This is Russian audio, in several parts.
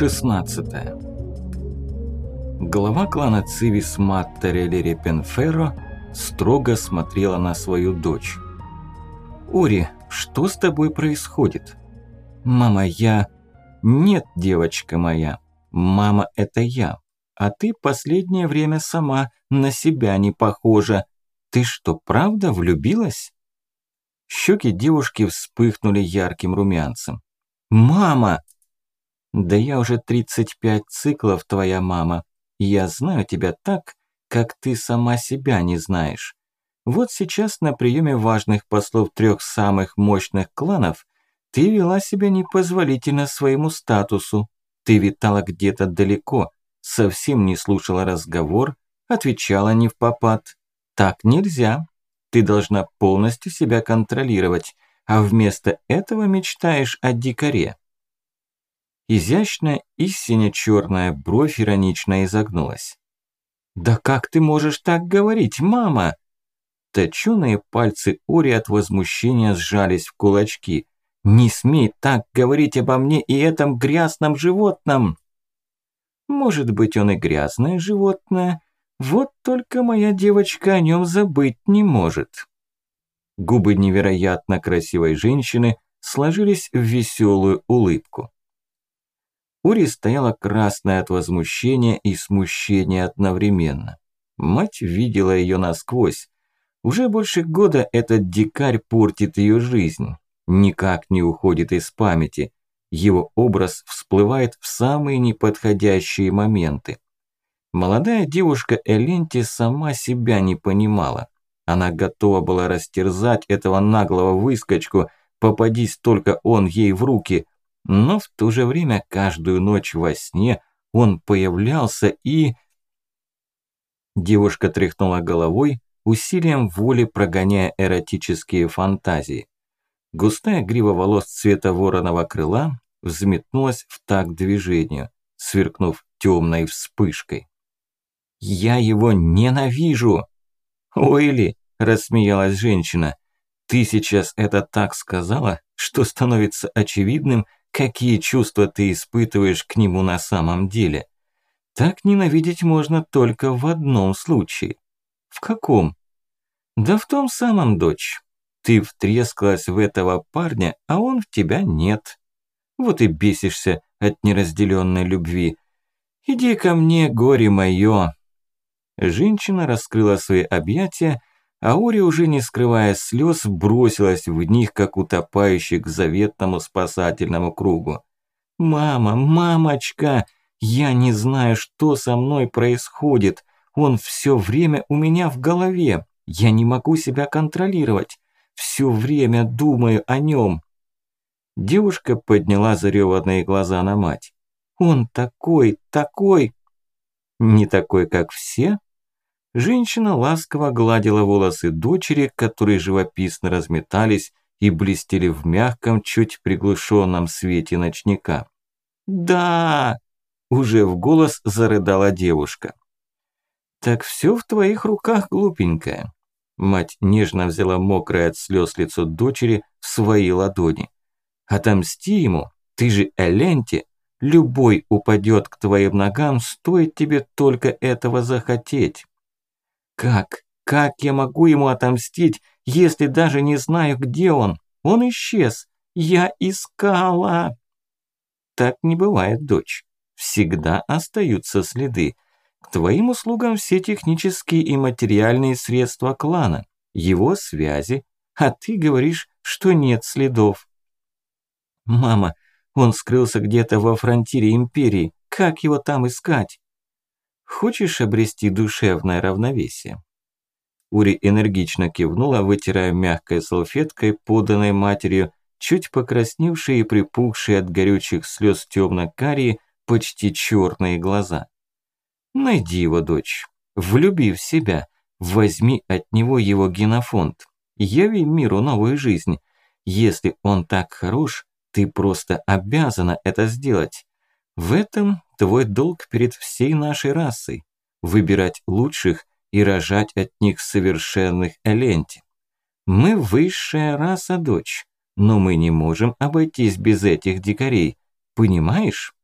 Глава 16 Глава клана Цивис Матта Релери Пенферро строго смотрела на свою дочь. «Ори, что с тобой происходит?» «Мама, я...» «Нет, девочка моя, мама – это я, а ты последнее время сама на себя не похожа. Ты что, правда влюбилась?» Щеки девушки вспыхнули ярким румянцем. «Мама!» Да я уже 35 циклов твоя мама. Я знаю тебя так, как ты сама себя не знаешь. Вот сейчас на приеме важных послов трех самых мощных кланов ты вела себя непозволительно своему статусу. Ты витала где-то далеко, совсем не слушала разговор, отвечала не в попад. Так нельзя. Ты должна полностью себя контролировать, а вместо этого мечтаешь о дикаре. Изящная и сине-черная бровь иронично изогнулась. «Да как ты можешь так говорить, мама?» Точёные пальцы Ори от возмущения сжались в кулачки. «Не смей так говорить обо мне и этом грязном животном!» «Может быть, он и грязное животное, вот только моя девочка о нем забыть не может». Губы невероятно красивой женщины сложились в веселую улыбку. Ури стояла красная от возмущения и смущения одновременно. Мать видела ее насквозь. Уже больше года этот дикарь портит ее жизнь. Никак не уходит из памяти. Его образ всплывает в самые неподходящие моменты. Молодая девушка Эленти сама себя не понимала. Она готова была растерзать этого наглого выскочку, попадись только он ей в руки, но в то же время каждую ночь во сне он появлялся и... Девушка тряхнула головой, усилием воли прогоняя эротические фантазии. Густая грива волос цвета вороного крыла взметнулась в такт движению, сверкнув темной вспышкой. «Я его ненавижу!» «Ой ли!» – рассмеялась женщина. «Ты сейчас это так сказала, что становится очевидным – какие чувства ты испытываешь к нему на самом деле. Так ненавидеть можно только в одном случае. В каком? Да в том самом, дочь. Ты втрескалась в этого парня, а он в тебя нет. Вот и бесишься от неразделенной любви. Иди ко мне, горе моё. Женщина раскрыла свои объятия а Ори, уже не скрывая слез, бросилась в них, как утопающий к заветному спасательному кругу. «Мама, мамочка, я не знаю, что со мной происходит. Он все время у меня в голове. Я не могу себя контролировать. Все время думаю о нем». Девушка подняла зареванные глаза на мать. «Он такой, такой...» «Не такой, как все?» Женщина ласково гладила волосы дочери, которые живописно разметались и блестели в мягком, чуть приглушенном свете ночника. «Да!» – уже в голос зарыдала девушка. «Так все в твоих руках, глупенькая». Мать нежно взяла мокрое от слез лицо дочери в свои ладони. «Отомсти ему, ты же Эленти, любой упадет к твоим ногам, стоит тебе только этого захотеть». Как? Как я могу ему отомстить, если даже не знаю, где он? Он исчез. Я искала. Так не бывает, дочь. Всегда остаются следы. К твоим услугам все технические и материальные средства клана, его связи, а ты говоришь, что нет следов. Мама, он скрылся где-то во фронтире империи. Как его там искать? Хочешь обрести душевное равновесие?» Ури энергично кивнула, вытирая мягкой салфеткой, поданной матерью, чуть покрасневшие и припухшие от горючих слез темно-карие, почти черные глаза. «Найди его, дочь, влюби в себя, возьми от него его генофонд, яви миру новую жизнь. Если он так хорош, ты просто обязана это сделать. В этом твой долг перед всей нашей расой – выбирать лучших и рожать от них совершенных эленти. Мы высшая раса, дочь, но мы не можем обойтись без этих дикарей. Понимаешь?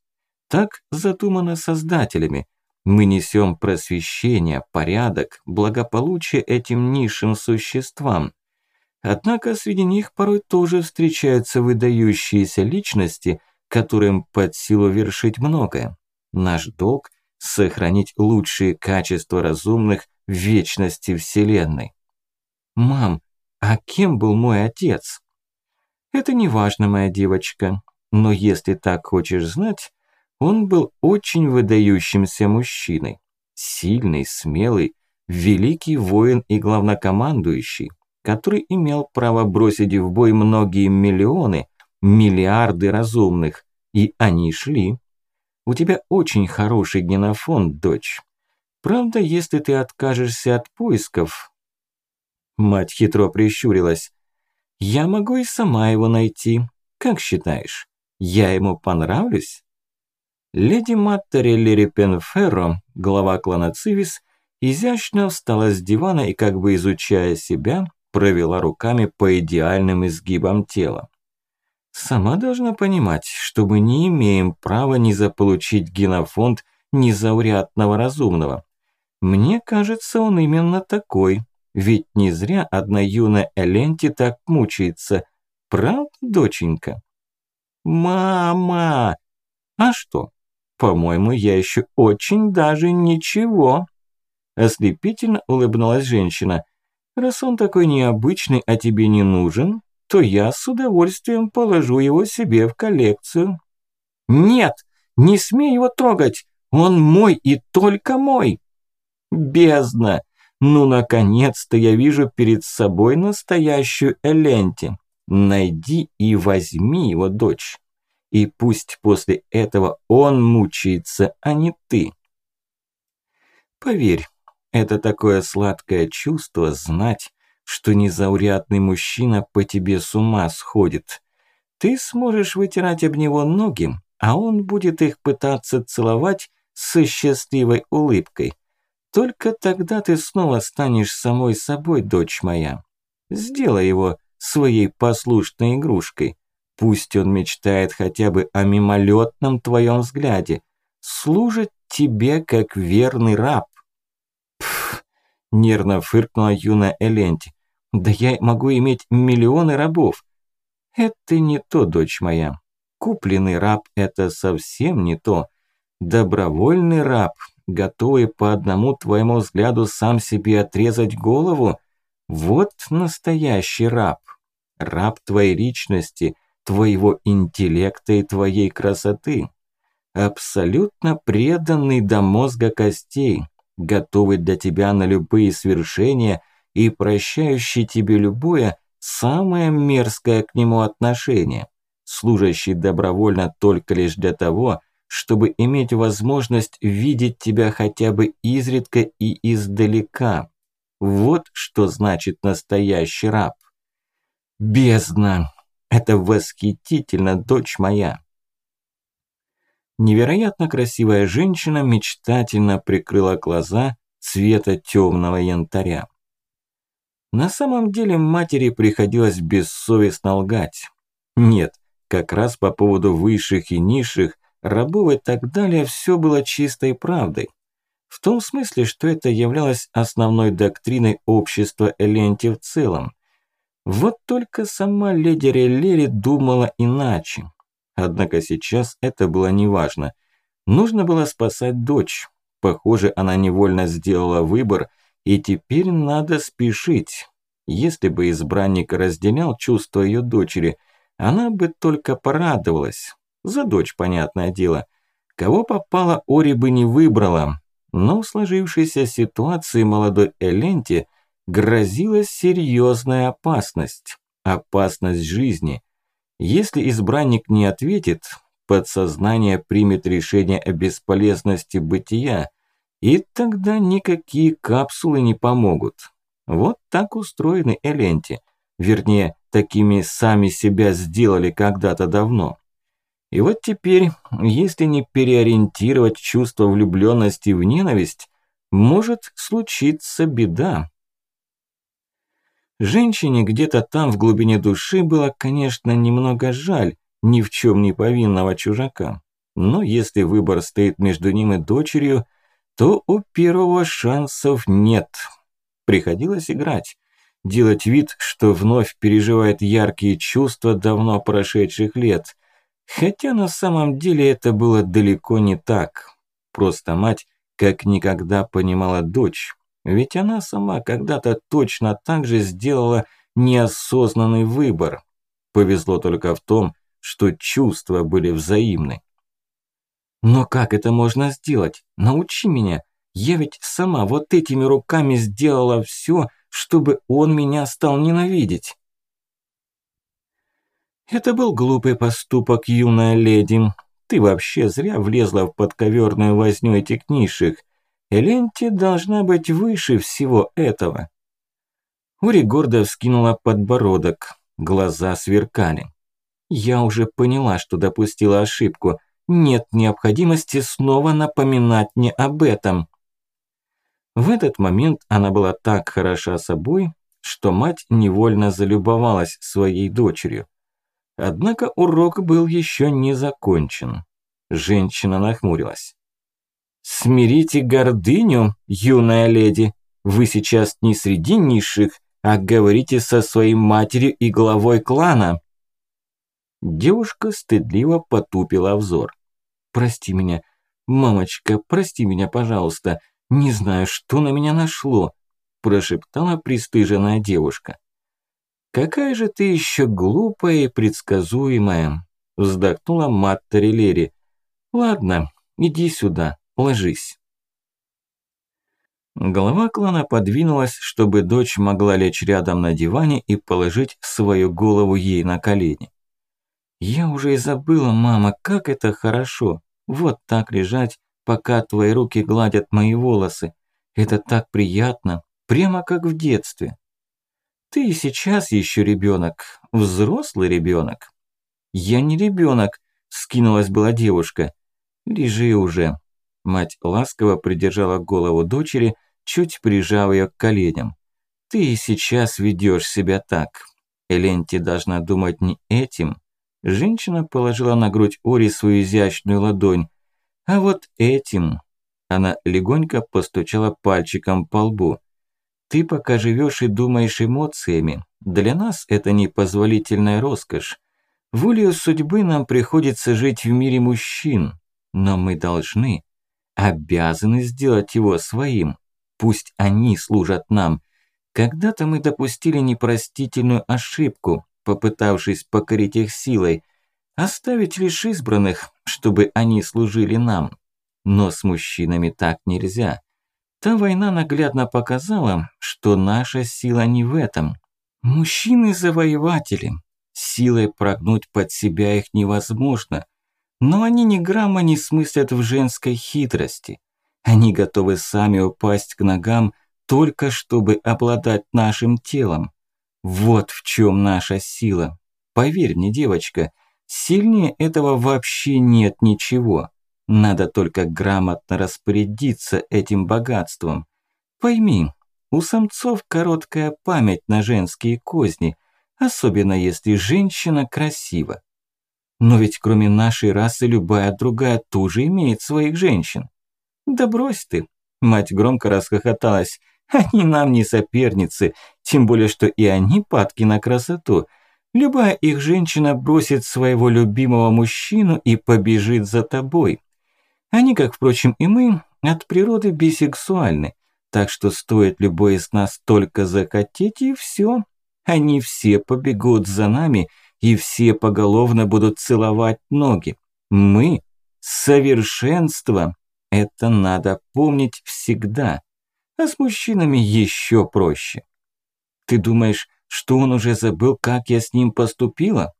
Так задумано создателями. Мы несем просвещение, порядок, благополучие этим низшим существам. Однако среди них порой тоже встречаются выдающиеся личности, которым под силу вершить многое. Наш долг – сохранить лучшие качества разумных в вечности Вселенной. Мам, а кем был мой отец? Это не важно, моя девочка, но если так хочешь знать, он был очень выдающимся мужчиной. Сильный, смелый, великий воин и главнокомандующий, который имел право бросить в бой многие миллионы, миллиарды разумных, и они шли. У тебя очень хороший генофонд, дочь. Правда, если ты откажешься от поисков... Мать хитро прищурилась. Я могу и сама его найти. Как считаешь, я ему понравлюсь? Леди Маттерелли Репенферро, глава клана Цивис, изящно встала с дивана и, как бы изучая себя, провела руками по идеальным изгибам тела. Сама должна понимать, что мы не имеем права не заполучить генофонд незаурядного разумного. Мне кажется, он именно такой, ведь не зря одна юная Эленти так мучается. Правда, доченька? Мама! А что? По-моему, я еще очень даже ничего. Ослепительно улыбнулась женщина. Раз он такой необычный, а тебе не нужен, то я с удовольствием положу его себе в коллекцию. Нет, не смей его трогать, он мой и только мой. Бездна! Ну, наконец-то я вижу перед собой настоящую Эленти. Найди и возьми его, дочь. И пусть после этого он мучается, а не ты. Поверь, это такое сладкое чувство знать, что незаурядный мужчина по тебе с ума сходит. Ты сможешь вытирать об него ноги, а он будет их пытаться целовать со счастливой улыбкой. Только тогда ты снова станешь самой собой, дочь моя. Сделай его своей послушной игрушкой. Пусть он мечтает хотя бы о мимолетном твоем взгляде. Служит тебе как верный раб. Пф, нервно фыркнула юная Эленти. Да я могу иметь миллионы рабов. Это не то, дочь моя. Купленный раб – это совсем не то. Добровольный раб, готовый по одному твоему взгляду сам себе отрезать голову – вот настоящий раб. Раб твоей личности – твоего интеллекта и твоей красоты. Абсолютно преданный до мозга костей, готовый для тебя на любые свершения и прощающий тебе любое, самое мерзкое к нему отношение, служащий добровольно только лишь для того, чтобы иметь возможность видеть тебя хотя бы изредка и издалека. Вот что значит настоящий раб. Бездна! Это восхитительно, дочь моя. Невероятно красивая женщина мечтательно прикрыла глаза цвета темного янтаря. На самом деле матери приходилось бессовестно лгать. Нет, как раз по поводу высших и низших, рабов и так далее все было чистой правдой. В том смысле, что это являлось основной доктриной общества Эленти в целом. Вот только сама леди Реллери думала иначе. Однако сейчас это было неважно. Нужно было спасать дочь. Похоже, она невольно сделала выбор, и теперь надо спешить. Если бы избранник разделял чувства ее дочери, она бы только порадовалась. За дочь, понятное дело. Кого попало, Ори бы не выбрала. Но в сложившейся ситуации молодой Эленте грозила серьезная опасность. Опасность жизни. Если избранник не ответит, подсознание примет решение о бесполезности бытия, и тогда никакие капсулы не помогут. Вот так устроены Эленти. Вернее, такими сами себя сделали когда-то давно. И вот теперь, если не переориентировать чувство влюбленности в ненависть, может случиться беда. Женщине где-то там в глубине души было, конечно, немного жаль ни в чем не повинного чужака. Но если выбор стоит между ним и дочерью, то у первого шансов нет. Приходилось играть, делать вид, что вновь переживает яркие чувства давно прошедших лет. Хотя на самом деле это было далеко не так. Просто мать как никогда понимала дочь. Ведь она сама когда-то точно так же сделала неосознанный выбор. Повезло только в том, что чувства были взаимны. Но как это можно сделать? Научи меня. Я ведь сама вот этими руками сделала все, чтобы он меня стал ненавидеть. Это был глупый поступок, юная леди. Ты вообще зря влезла в подковерную возню этих низших. Эленти должна быть выше всего этого. Ури гордо вскинула подбородок, глаза сверкали. Я уже поняла, что допустила ошибку нет необходимости снова напоминать мне об этом. В этот момент она была так хороша собой, что мать невольно залюбовалась своей дочерью. Однако урок был еще не закончен. Женщина нахмурилась. «Смирите гордыню, юная леди. Вы сейчас не среди низших, а говорите со своей матерью и главой клана». Девушка стыдливо потупила взор. «Прости меня, мамочка, прости меня, пожалуйста. Не знаю, что на меня нашло», – прошептала пристыженная девушка. «Какая же ты еще глупая и предсказуемая», – вздохнула Матта Рилери. «Ладно, иди сюда, ложись». Голова клана подвинулась, чтобы дочь могла лечь рядом на диване и положить свою голову ей на колени. «Я уже и забыла, мама, как это хорошо. Вот так лежать, пока твои руки гладят мои волосы. Это так приятно, прямо как в детстве. Ты сейчас еще ребенок, взрослый ребенок. Я не ребенок, скинулась была девушка. Лежи уже. Мать ласково придержала голову дочери, чуть прижав ее к коленям. Ты и сейчас ведешь себя так. Эленти должна думать не этим, Женщина положила на грудь Ори свою изящную ладонь. А вот этим... Она легонько постучала пальчиком по лбу. Ты пока живешь и думаешь эмоциями. Для нас это непозволительная роскошь. Волею судьбы нам приходится жить в мире мужчин. Но мы должны, обязаны сделать его своим. Пусть они служат нам. Когда-то мы допустили непростительную ошибку, попытавшись покорить их силой, оставить лишь избранных, чтобы они служили нам. Но с мужчинами так нельзя. Та война наглядно показала, что наша сила не в этом. Мужчины-завоеватели. Силой прогнуть под себя их невозможно. Но они ни грамма не смыслят в женской хитрости. Они готовы сами упасть к ногам, только чтобы обладать нашим телом. Вот в чем наша сила. Поверь мне, девочка, сильнее этого вообще нет ничего. Надо только грамотно распорядиться этим богатством. Пойми, у самцов короткая память на женские козни, особенно если женщина красива. Но ведь кроме нашей расы любая другая тоже имеет своих женщин. Да брось ты, мать громко расхохоталась. Они нам не соперницы, тем более, что и они падки на красоту. Любая их женщина бросит своего любимого мужчину и побежит за тобой. Они, как, впрочем, и мы, от природы бисексуальны. Так что стоит любой из нас только захотеть, и все. Они все побегут за нами, и все поголовно будут целовать ноги. Мы – совершенство. Это надо помнить всегда а с мужчинами еще проще. Ты думаешь, что он уже забыл, как я с ним поступила?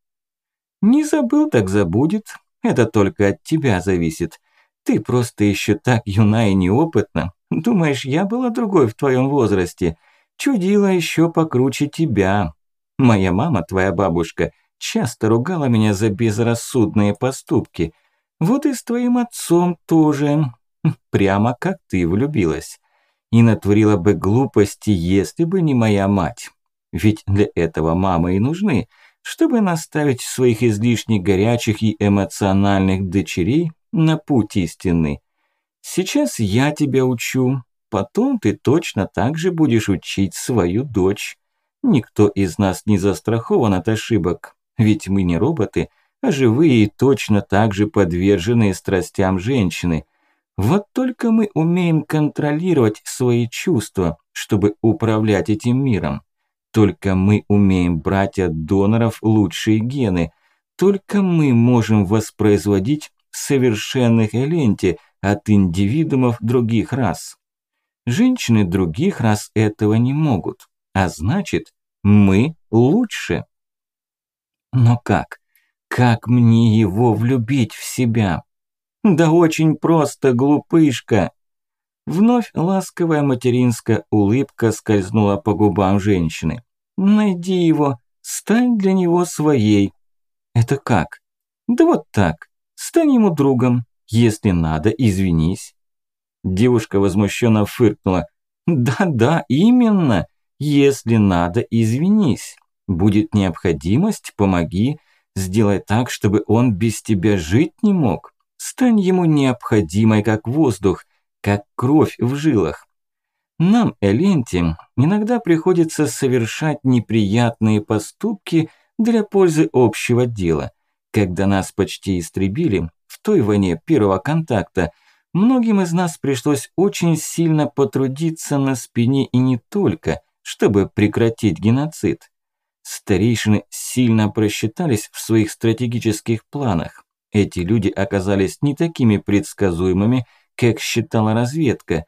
Не забыл, так забудет. Это только от тебя зависит. Ты просто еще так юна и неопытна. Думаешь, я была другой в твоем возрасте? Чудила еще покруче тебя. Моя мама, твоя бабушка, часто ругала меня за безрассудные поступки. Вот и с твоим отцом тоже. Прямо как ты влюбилась и натворила бы глупости, если бы не моя мать. Ведь для этого мамы и нужны, чтобы наставить своих излишне горячих и эмоциональных дочерей на путь истинный. Сейчас я тебя учу, потом ты точно так же будешь учить свою дочь. Никто из нас не застрахован от ошибок, ведь мы не роботы, а живые и точно так же подверженные страстям женщины. Вот только мы умеем контролировать свои чувства, чтобы управлять этим миром. Только мы умеем брать от доноров лучшие гены. Только мы можем воспроизводить совершенных эленти от индивидуумов других рас. Женщины других рас этого не могут, а значит, мы лучше. Но как? Как мне его влюбить в себя? Да очень просто, глупышка. Вновь ласковая материнская улыбка скользнула по губам женщины. Найди его, стань для него своей. Это как? Да вот так. Стань ему другом. Если надо, извинись. Девушка возмущенно фыркнула. Да-да, именно. Если надо, извинись. Будет необходимость, помоги. Сделай так, чтобы он без тебя жить не мог. Стань ему необходимой, как воздух, как кровь в жилах. Нам, Эленте, иногда приходится совершать неприятные поступки для пользы общего дела. Когда нас почти истребили, в той войне первого контакта, многим из нас пришлось очень сильно потрудиться на спине и не только, чтобы прекратить геноцид. Старейшины сильно просчитались в своих стратегических планах. Эти люди оказались не такими предсказуемыми, как считала разведка.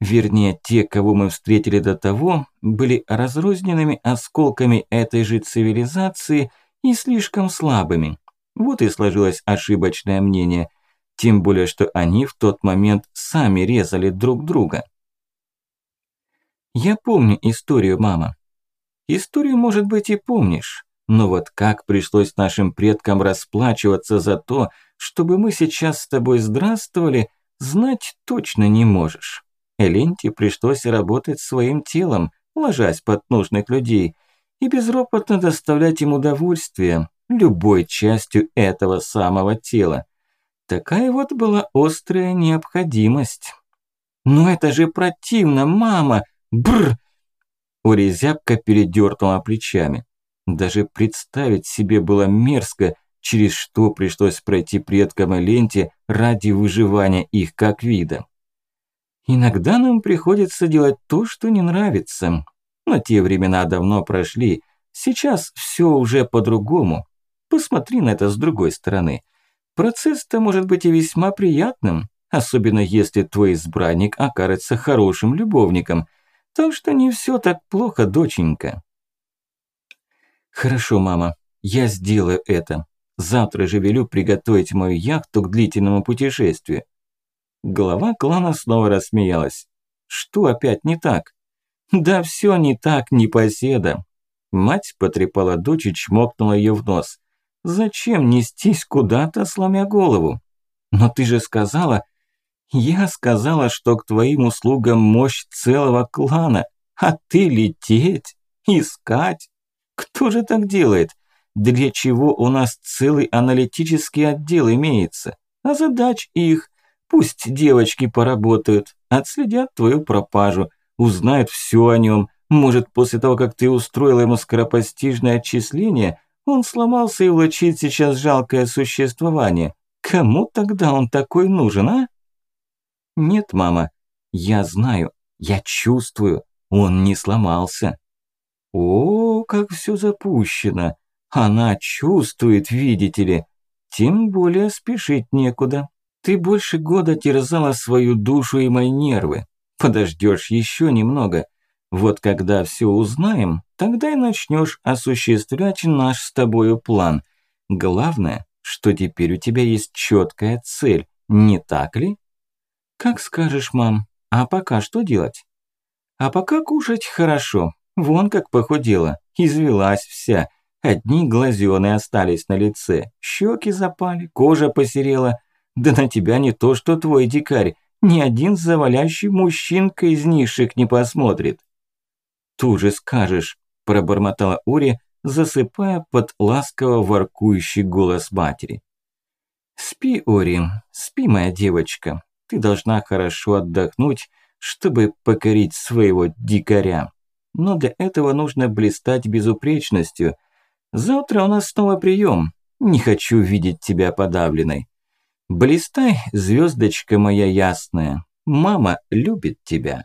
Вернее, те, кого мы встретили до того, были разрозненными осколками этой же цивилизации и слишком слабыми. Вот и сложилось ошибочное мнение. Тем более, что они в тот момент сами резали друг друга. Я помню историю, мама. Историю, может быть, и помнишь. Но вот как пришлось нашим предкам расплачиваться за то, чтобы мы сейчас с тобой здравствовали, знать точно не можешь. Эленте пришлось работать своим телом, ложась под нужных людей, и безропотно доставлять им удовольствие, любой частью этого самого тела. Такая вот была острая необходимость. «Но это же противно, мама! Бррр!» Урезябка передёрнула плечами. Даже представить себе было мерзко, через что пришлось пройти предкам и ленте ради выживания их как вида. Иногда нам приходится делать то, что не нравится. Но те времена давно прошли. Сейчас все уже по-другому. Посмотри на это с другой стороны. Процесс-то может быть и весьма приятным, особенно если твой избранник окажется хорошим любовником. Так что не все так плохо, доченька. Хорошо, мама, я сделаю это. Завтра же велю приготовить мою яхту к длительному путешествию. Глава клана снова рассмеялась. Что опять не так? Да все не так, непоседа. Мать потрепала дочь и чмокнула ее в нос. Зачем нестись куда-то, сломя голову? Но ты же сказала... Я сказала, что к твоим услугам мощь целого клана, а ты лететь, искать. Кто же так делает? Для чего у нас целый аналитический отдел имеется? А задач их. Пусть девочки поработают, отследят твою пропажу, узнают все о нем. Может, после того, как ты устроила ему скоропостижное отчисление, он сломался и влачит сейчас жалкое существование. Кому тогда он такой нужен, а? Нет, мама, я знаю, я чувствую, он не сломался. О, как все запущено. Она чувствует, видите ли. Тем более спешить некуда. Ты больше года терзала свою душу и мои нервы. Подождешь еще немного. Вот когда все узнаем, тогда и начнешь осуществлять наш с тобою план. Главное, что теперь у тебя есть четкая цель, не так ли? Как скажешь, мам. А пока что делать? А пока кушать хорошо. Вон как похудела, извелась вся. Одни глазёны остались на лице, щеки запали, кожа посерела. Да на тебя не то, что твой дикарь, ни один завалящий мужчинка из низших не посмотрит. «Ту же скажешь», – пробормотала Ури, засыпая под ласково воркующий голос матери. «Спи, Ори, спи, моя девочка. Ты должна хорошо отдохнуть, чтобы покорить своего дикаря. Но для этого нужно блистать безупречностью. Завтра у нас снова прием. Не хочу видеть тебя подавленной. Блистай, звездочка моя ясная. Мама любит тебя».